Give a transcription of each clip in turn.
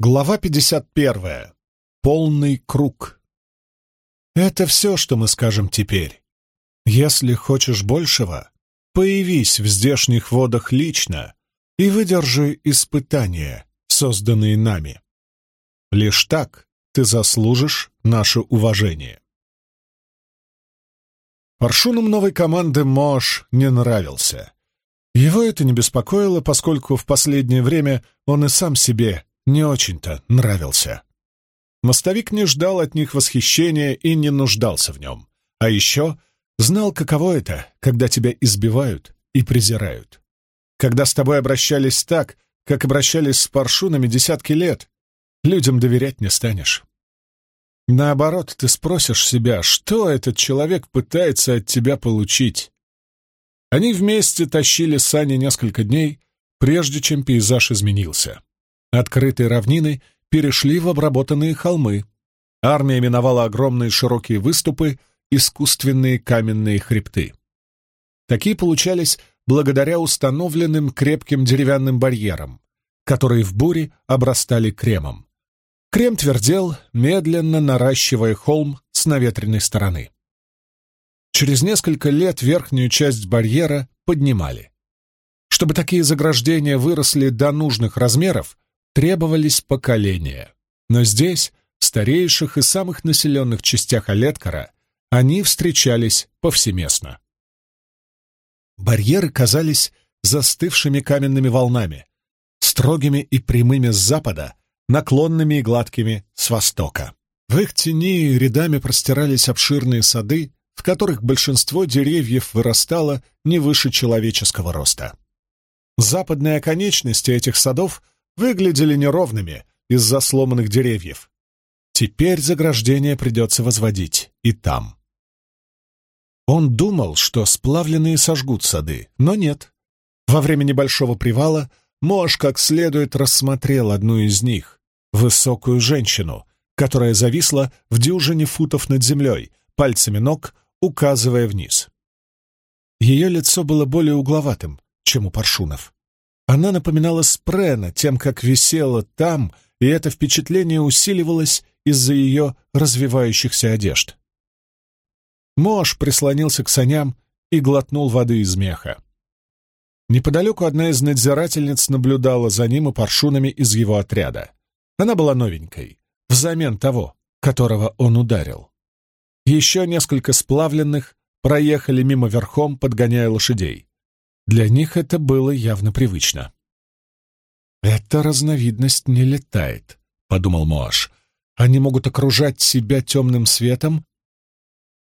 Глава 51. Полный круг. Это все, что мы скажем теперь. Если хочешь большего, появись в здешних водах лично и выдержи испытания, созданные нами. Лишь так ты заслужишь наше уважение. Паршунам новой команды Мош не нравился. Его это не беспокоило, поскольку в последнее время он и сам себе не очень-то нравился. Мостовик не ждал от них восхищения и не нуждался в нем. А еще знал, каково это, когда тебя избивают и презирают. Когда с тобой обращались так, как обращались с паршунами десятки лет, людям доверять не станешь. Наоборот, ты спросишь себя, что этот человек пытается от тебя получить. Они вместе тащили сани несколько дней, прежде чем пейзаж изменился. Открытые равнины перешли в обработанные холмы. Армия миновала огромные широкие выступы, искусственные каменные хребты. Такие получались благодаря установленным крепким деревянным барьерам, которые в буре обрастали кремом. Крем твердел, медленно наращивая холм с наветренной стороны. Через несколько лет верхнюю часть барьера поднимали. Чтобы такие заграждения выросли до нужных размеров, требовались поколения. Но здесь, в старейших и самых населенных частях Олеткара, они встречались повсеместно. Барьеры казались застывшими каменными волнами, строгими и прямыми с запада, наклонными и гладкими с востока. В их тени рядами простирались обширные сады, в которых большинство деревьев вырастало не выше человеческого роста. Западные оконечности этих садов выглядели неровными из-за сломанных деревьев. Теперь заграждение придется возводить и там. Он думал, что сплавленные сожгут сады, но нет. Во время небольшого привала Мош как следует рассмотрел одну из них, высокую женщину, которая зависла в дюжине футов над землей, пальцами ног указывая вниз. Ее лицо было более угловатым, чем у паршунов. Она напоминала Спрена тем, как висела там, и это впечатление усиливалось из-за ее развивающихся одежд. Мош прислонился к саням и глотнул воды из меха. Неподалеку одна из надзирательниц наблюдала за ним и паршунами из его отряда. Она была новенькой, взамен того, которого он ударил. Еще несколько сплавленных проехали мимо верхом, подгоняя лошадей. Для них это было явно привычно. «Эта разновидность не летает», — подумал Моаш. «Они могут окружать себя темным светом,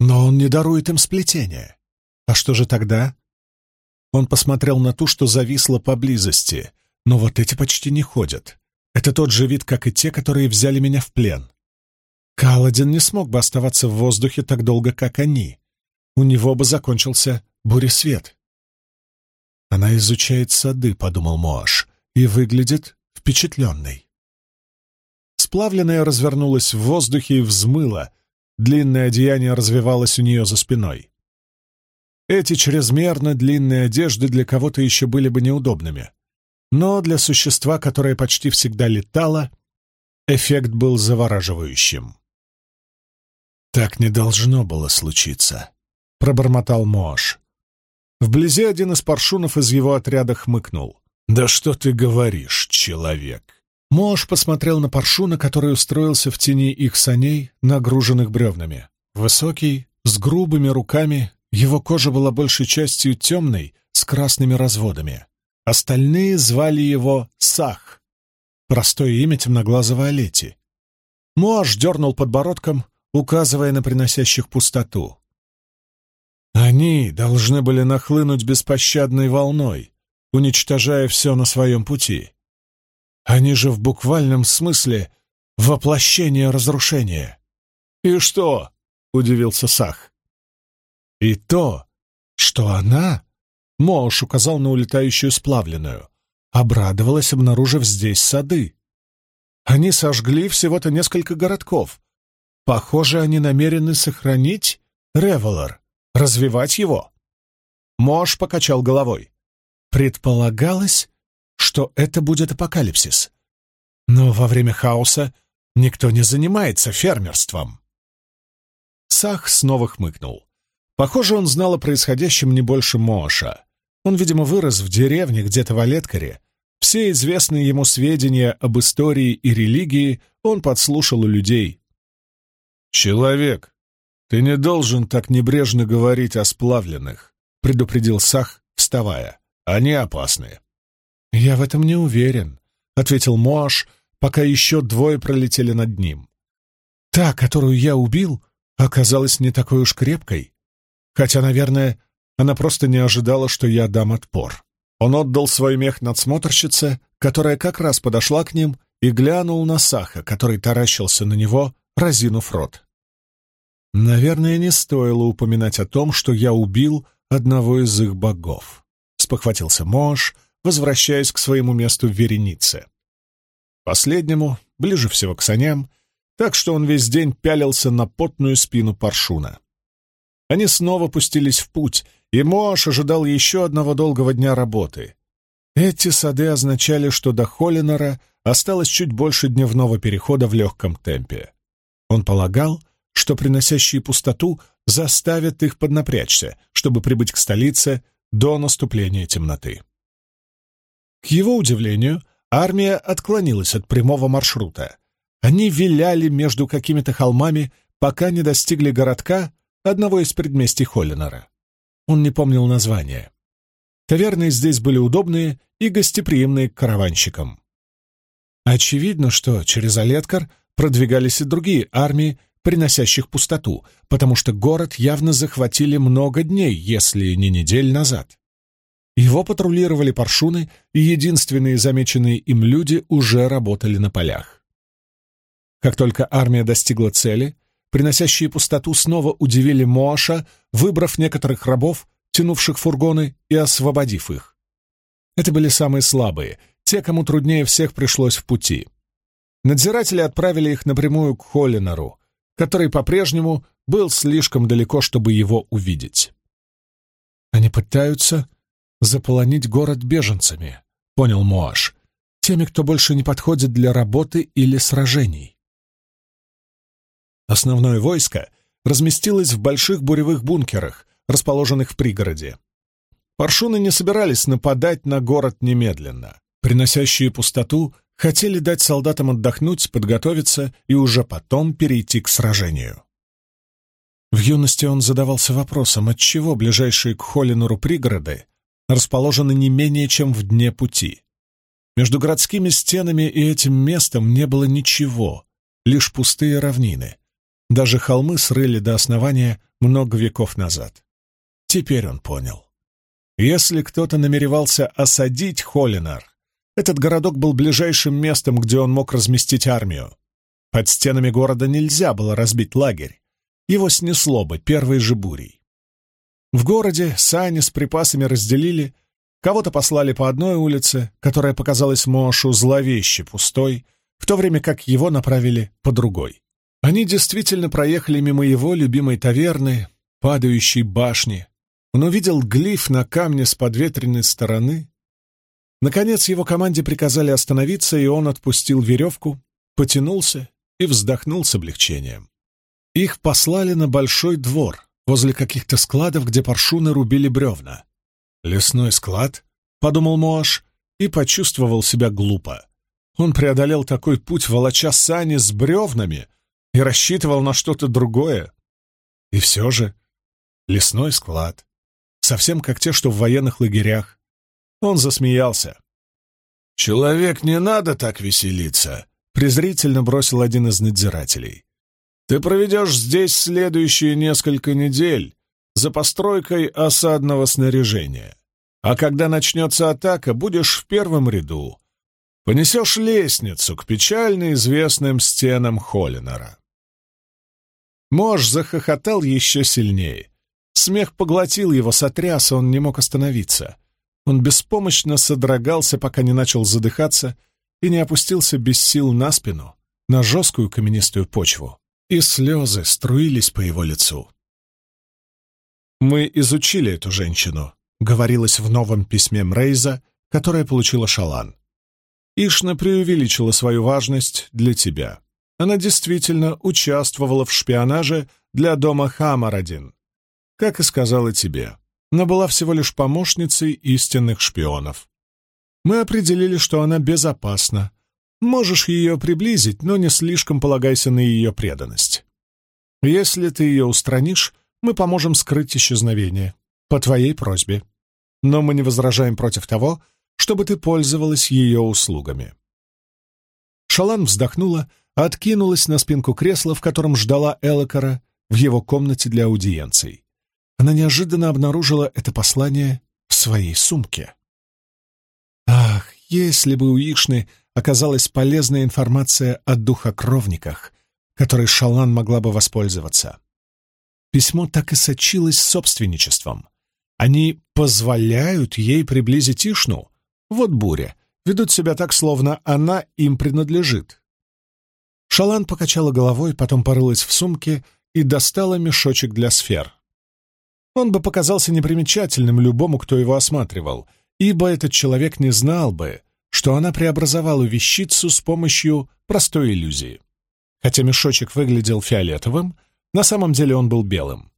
но он не дарует им сплетения. А что же тогда?» Он посмотрел на ту, что зависла поблизости, но вот эти почти не ходят. Это тот же вид, как и те, которые взяли меня в плен. Каладин не смог бы оставаться в воздухе так долго, как они. У него бы закончился буресвет. «Она изучает сады», — подумал Моаш, — «и выглядит впечатленной». Сплавленная развернулась в воздухе и взмыла, длинное одеяние развивалось у нее за спиной. Эти чрезмерно длинные одежды для кого-то еще были бы неудобными. Но для существа, которое почти всегда летало, эффект был завораживающим. «Так не должно было случиться», — пробормотал Мош. Вблизи один из паршунов из его отряда хмыкнул. «Да что ты говоришь, человек?» Мош посмотрел на паршуна, который устроился в тени их саней, нагруженных бревнами. Высокий, с грубыми руками, его кожа была большей частью темной, с красными разводами. Остальные звали его Сах, простое имя темноглазого Олети. Мош дернул подбородком, указывая на приносящих пустоту. Они должны были нахлынуть беспощадной волной, уничтожая все на своем пути. Они же в буквальном смысле воплощение разрушения. «И что?» — удивился Сах. «И то, что она...» — Мош указал на улетающую сплавленную. Обрадовалась, обнаружив здесь сады. Они сожгли всего-то несколько городков. Похоже, они намерены сохранить Ревелор развивать его. Мош покачал головой. Предполагалось, что это будет апокалипсис. Но во время хаоса никто не занимается фермерством. Сах снова хмыкнул. Похоже, он знал о происходящем не больше Моша. Он, видимо, вырос в деревне где-то в Олеткаре. Все известные ему сведения об истории и религии он подслушал у людей. «Человек, ты не должен так небрежно говорить о сплавленных», — предупредил Сах, вставая. «Они опасны». «Я в этом не уверен», — ответил Моаш, пока еще двое пролетели над ним. «Та, которую я убил, оказалась не такой уж крепкой. Хотя, наверное, она просто не ожидала, что я дам отпор. Он отдал свой мех надсмотрщице, которая как раз подошла к ним, и глянул на Саха, который таращился на него, разинув рот. «Наверное, не стоило упоминать о том, что я убил одного из их богов», — спохватился Мош, возвращаясь к своему месту в веренице. Последнему, ближе всего к саням, так что он весь день пялился на потную спину паршуна. Они снова пустились в путь, и Моаш ожидал еще одного долгого дня работы. Эти сады означали, что до Холлинора осталось чуть больше дневного перехода в легком темпе. Он полагал, что приносящие пустоту заставят их поднапрячься, чтобы прибыть к столице до наступления темноты. К его удивлению, армия отклонилась от прямого маршрута. Они виляли между какими-то холмами, пока не достигли городка, одного из предместий Холлинора. Он не помнил названия. Таверны здесь были удобные и гостеприимные к караванщикам. Очевидно, что через Олеткар продвигались и другие армии, приносящих пустоту, потому что город явно захватили много дней, если не недель назад. Его патрулировали паршуны, и единственные замеченные им люди уже работали на полях. Как только армия достигла цели, приносящие пустоту, снова удивили Моаша, выбрав некоторых рабов, тянувших фургоны, и освободив их. Это были самые слабые, те, кому труднее всех пришлось в пути. Надзиратели отправили их напрямую к Холлинору, который по-прежнему был слишком далеко, чтобы его увидеть. «Они пытаются заполонить город беженцами», — понял Моаш, «теми, кто больше не подходит для работы или сражений». Основное войско разместилось в больших буревых бункерах, расположенных в пригороде. Паршуны не собирались нападать на город немедленно. Приносящие пустоту хотели дать солдатам отдохнуть, подготовиться и уже потом перейти к сражению. В юности он задавался вопросом, отчего ближайшие к Холлинору пригороды расположены не менее чем в дне пути. Между городскими стенами и этим местом не было ничего, лишь пустые равнины, даже холмы срыли до основания много веков назад. Теперь он понял. Если кто-то намеревался осадить Холлинар, этот городок был ближайшим местом, где он мог разместить армию. Под стенами города нельзя было разбить лагерь. Его снесло бы первой же бурей. В городе сани с припасами разделили, кого-то послали по одной улице, которая показалась Мошу зловеще пустой, в то время как его направили по другой. Они действительно проехали мимо его любимой таверны, падающей башни. Он увидел глиф на камне с подветренной стороны. Наконец его команде приказали остановиться, и он отпустил веревку, потянулся и вздохнул с облегчением. Их послали на большой двор, возле каких-то складов, где паршуны рубили бревна. «Лесной склад?» — подумал Моаш и почувствовал себя глупо. Он преодолел такой путь, волоча сани с бревнами, и рассчитывал на что-то другое. И все же лесной склад, совсем как те, что в военных лагерях. Он засмеялся. «Человек, не надо так веселиться», — презрительно бросил один из надзирателей. «Ты проведешь здесь следующие несколько недель за постройкой осадного снаряжения, а когда начнется атака, будешь в первом ряду, понесешь лестницу к печально известным стенам Холлинора. Мож захохотал еще сильнее. Смех поглотил его, сотряс, он не мог остановиться. Он беспомощно содрогался, пока не начал задыхаться и не опустился без сил на спину, на жесткую каменистую почву, и слезы струились по его лицу. «Мы изучили эту женщину», — говорилось в новом письме Мрейза, которое получила Шалан. Ишна преувеличила свою важность для тебя. Она действительно участвовала в шпионаже для дома Хамарадин, как и сказала тебе, но была всего лишь помощницей истинных шпионов. Мы определили, что она безопасна. Можешь ее приблизить, но не слишком полагайся на ее преданность. Если ты ее устранишь, мы поможем скрыть исчезновение. По твоей просьбе. Но мы не возражаем против того, чтобы ты пользовалась ее услугами. Шалан вздохнула, откинулась на спинку кресла, в котором ждала Элокара в его комнате для аудиенций. Она неожиданно обнаружила это послание в своей сумке. Ах, если бы у Ишны оказалась полезная информация о духокровниках, которой Шалан могла бы воспользоваться. Письмо так и сочилось собственничеством. Они позволяют ей приблизить Ишну. Вот буря. Ведут себя так, словно она им принадлежит. Шалан покачала головой, потом порылась в сумке и достала мешочек для сфер. Он бы показался непримечательным любому, кто его осматривал, ибо этот человек не знал бы, что она преобразовала вещицу с помощью простой иллюзии. Хотя мешочек выглядел фиолетовым, на самом деле он был белым.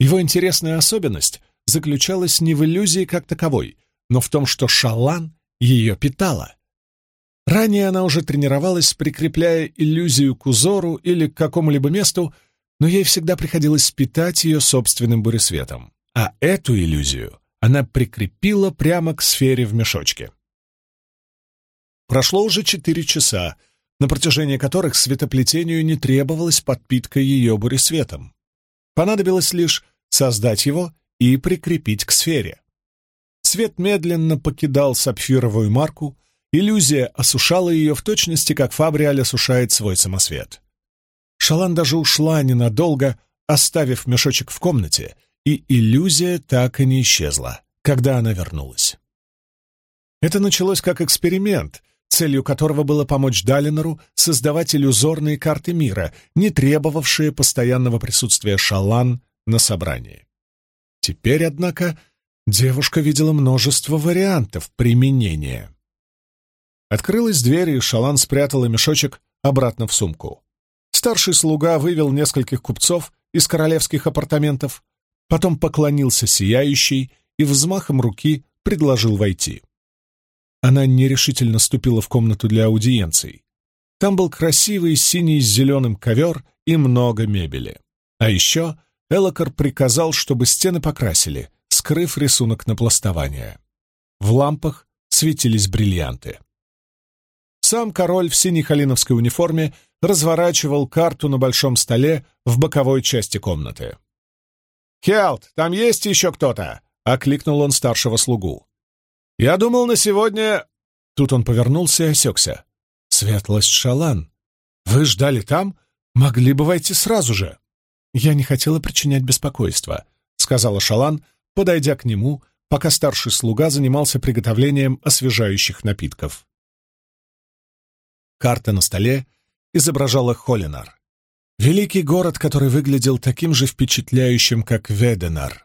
Его интересная особенность заключалась не в иллюзии как таковой, но в том, что шалан ее питала. Ранее она уже тренировалась, прикрепляя иллюзию к узору или к какому-либо месту, но ей всегда приходилось питать ее собственным буресветом. А эту иллюзию она прикрепила прямо к сфере в мешочке. Прошло уже четыре часа, на протяжении которых светоплетению не требовалась подпитка ее буресветом. Понадобилось лишь создать его и прикрепить к сфере. Свет медленно покидал сапфировую марку, иллюзия осушала ее в точности, как Фабриаль осушает свой самосвет. Шалан даже ушла ненадолго, оставив мешочек в комнате, и иллюзия так и не исчезла, когда она вернулась. Это началось как эксперимент, целью которого было помочь Далинору создавать иллюзорные карты мира, не требовавшие постоянного присутствия Шалан на собрании. Теперь, однако, девушка видела множество вариантов применения. Открылась дверь, и Шалан спрятала мешочек обратно в сумку. Старший слуга вывел нескольких купцов из королевских апартаментов, потом поклонился сияющий и взмахом руки предложил войти. Она нерешительно ступила в комнату для аудиенций. Там был красивый синий с зеленым ковер и много мебели. А еще Элокар приказал, чтобы стены покрасили, скрыв рисунок напластования. В лампах светились бриллианты. Сам король в синей халиновской униформе разворачивал карту на большом столе в боковой части комнаты. «Хелт, там есть еще кто-то?» — окликнул он старшего слугу. «Я думал, на сегодня...» Тут он повернулся и осекся. «Светлость Шалан, вы ждали там? Могли бы войти сразу же!» «Я не хотела причинять беспокойство», — сказала Шалан, подойдя к нему, пока старший слуга занимался приготовлением освежающих напитков. Карта на столе изображала Холинар. Великий город, который выглядел таким же впечатляющим, как Веденар.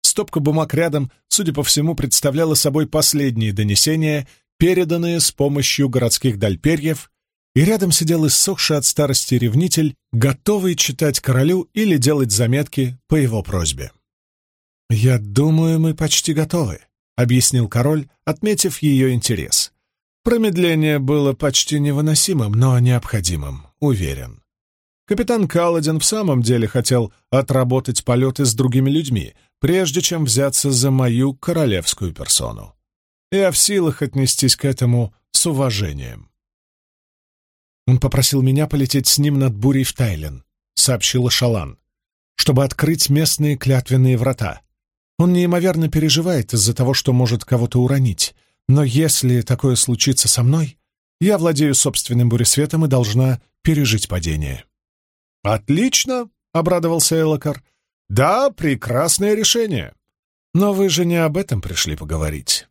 Стопка бумаг рядом, судя по всему, представляла собой последние донесения, переданные с помощью городских дальперьев и рядом сидел иссохший от старости ревнитель, готовый читать королю или делать заметки по его просьбе. «Я думаю, мы почти готовы», — объяснил король, отметив ее интерес. Промедление было почти невыносимым, но необходимым, уверен. Капитан Каладин в самом деле хотел отработать полеты с другими людьми, прежде чем взяться за мою королевскую персону. Я в силах отнестись к этому с уважением. Он попросил меня полететь с ним над бурей в Тайлен, сообщила Шалан, чтобы открыть местные клятвенные врата. Он неимоверно переживает из-за того, что может кого-то уронить, но если такое случится со мной, я владею собственным буресветом и должна пережить падение. «Отлично!» — обрадовался Элокар. «Да, прекрасное решение. Но вы же не об этом пришли поговорить.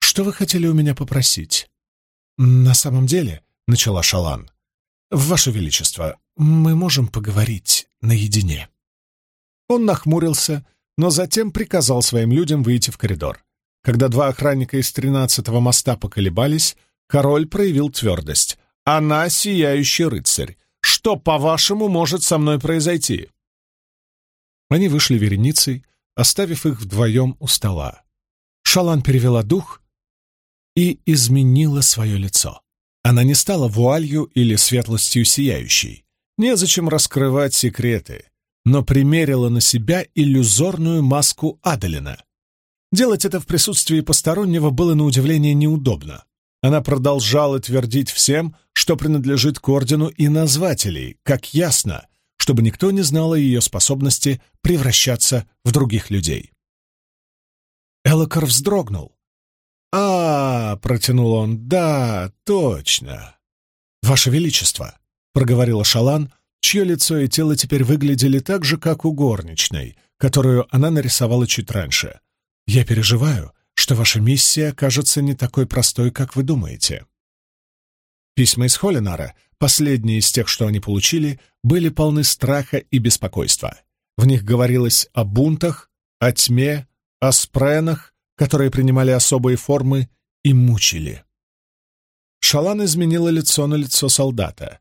Что вы хотели у меня попросить?» «На самом деле, — начала Шалан. «Ваше Величество, мы можем поговорить наедине». Он нахмурился, но затем приказал своим людям выйти в коридор. Когда два охранника из тринадцатого моста поколебались, король проявил твердость. «Она сияющий рыцарь. Что, по-вашему, может со мной произойти?» Они вышли вереницей, оставив их вдвоем у стола. Шалан перевела дух и изменила свое лицо. Она не стала вуалью или светлостью сияющей. Незачем раскрывать секреты, но примерила на себя иллюзорную маску Аделина. Делать это в присутствии постороннего было на удивление неудобно. Она продолжала твердить всем, что принадлежит к ордену и назвателей, как ясно, чтобы никто не знал о ее способности превращаться в других людей. Элокар вздрогнул. «А, — протянул он, — да, точно. Ваше Величество, — проговорила Шалан, чье лицо и тело теперь выглядели так же, как у горничной, которую она нарисовала чуть раньше. Я переживаю, что ваша миссия кажется не такой простой, как вы думаете. Письма из Холлинара, последние из тех, что они получили, были полны страха и беспокойства. В них говорилось о бунтах, о тьме, о спренах, которые принимали особые формы и мучили. Шалан изменила лицо на лицо солдата.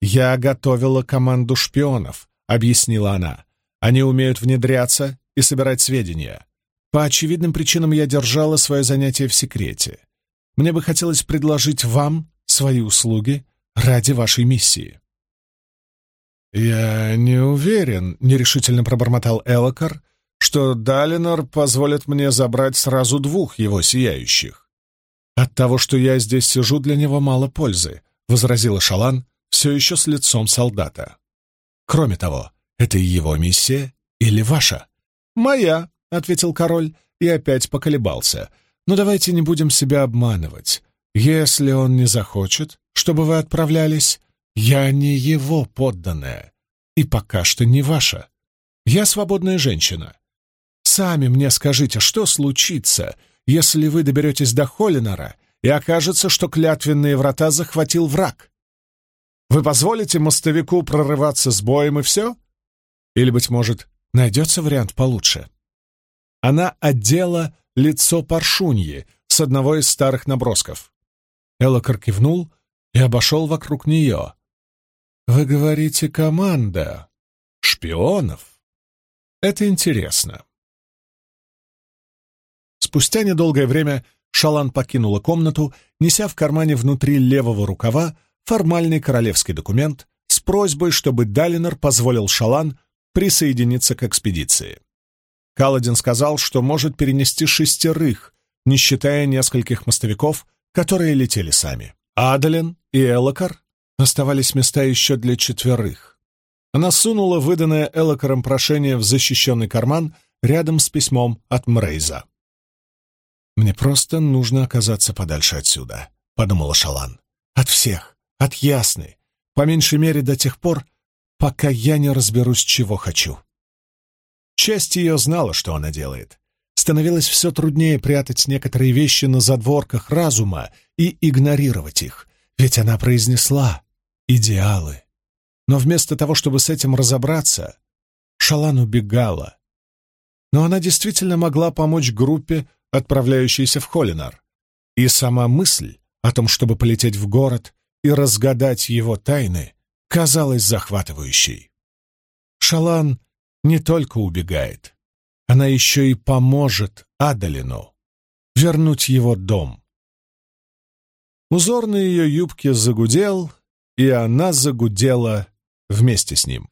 «Я готовила команду шпионов», — объяснила она. «Они умеют внедряться и собирать сведения. По очевидным причинам я держала свое занятие в секрете. Мне бы хотелось предложить вам свои услуги ради вашей миссии». «Я не уверен», — нерешительно пробормотал Элокар, «что Далинор позволит мне забрать сразу двух его сияющих. От того, что я здесь сижу, для него мало пользы», — возразила Шалан, все еще с лицом солдата. «Кроме того, это его миссия или ваша?» «Моя», — ответил король и опять поколебался. «Но давайте не будем себя обманывать. Если он не захочет, чтобы вы отправлялись, я не его подданная, и пока что не ваша. Я свободная женщина. Сами мне скажите, что случится, если вы доберетесь до Холлинора и окажется, что клятвенные врата захватил враг? Вы позволите мостовику прорываться с боем и все? Или, быть может, найдется вариант получше? Она одела лицо паршуньи с одного из старых набросков. Элокар кивнул и обошел вокруг нее. «Вы говорите, команда шпионов? Это интересно». Спустя недолгое время Шалан покинула комнату, неся в кармане внутри левого рукава формальный королевский документ с просьбой, чтобы Далинор позволил Шалан присоединиться к экспедиции. Каладин сказал, что может перенести шестерых, не считая нескольких мостовиков, которые летели сами. Адалин и Элокар оставались места еще для четверых. Она сунула выданное Элокаром прошение в защищенный карман рядом с письмом от Мрейза. «Мне просто нужно оказаться подальше отсюда», — подумала Шалан. «От всех, от Ясны, по меньшей мере до тех пор, пока я не разберусь, чего хочу». Часть ее знала, что она делает. Становилось все труднее прятать некоторые вещи на задворках разума и игнорировать их, ведь она произнесла «идеалы». Но вместо того, чтобы с этим разобраться, Шалан убегала. Но она действительно могла помочь группе, отправляющейся в Холинар. И сама мысль о том, чтобы полететь в город и разгадать его тайны, казалась захватывающей. Шалан не только убегает, она еще и поможет Адалину вернуть его дом. Узор на ее юбке загудел, и она загудела вместе с ним.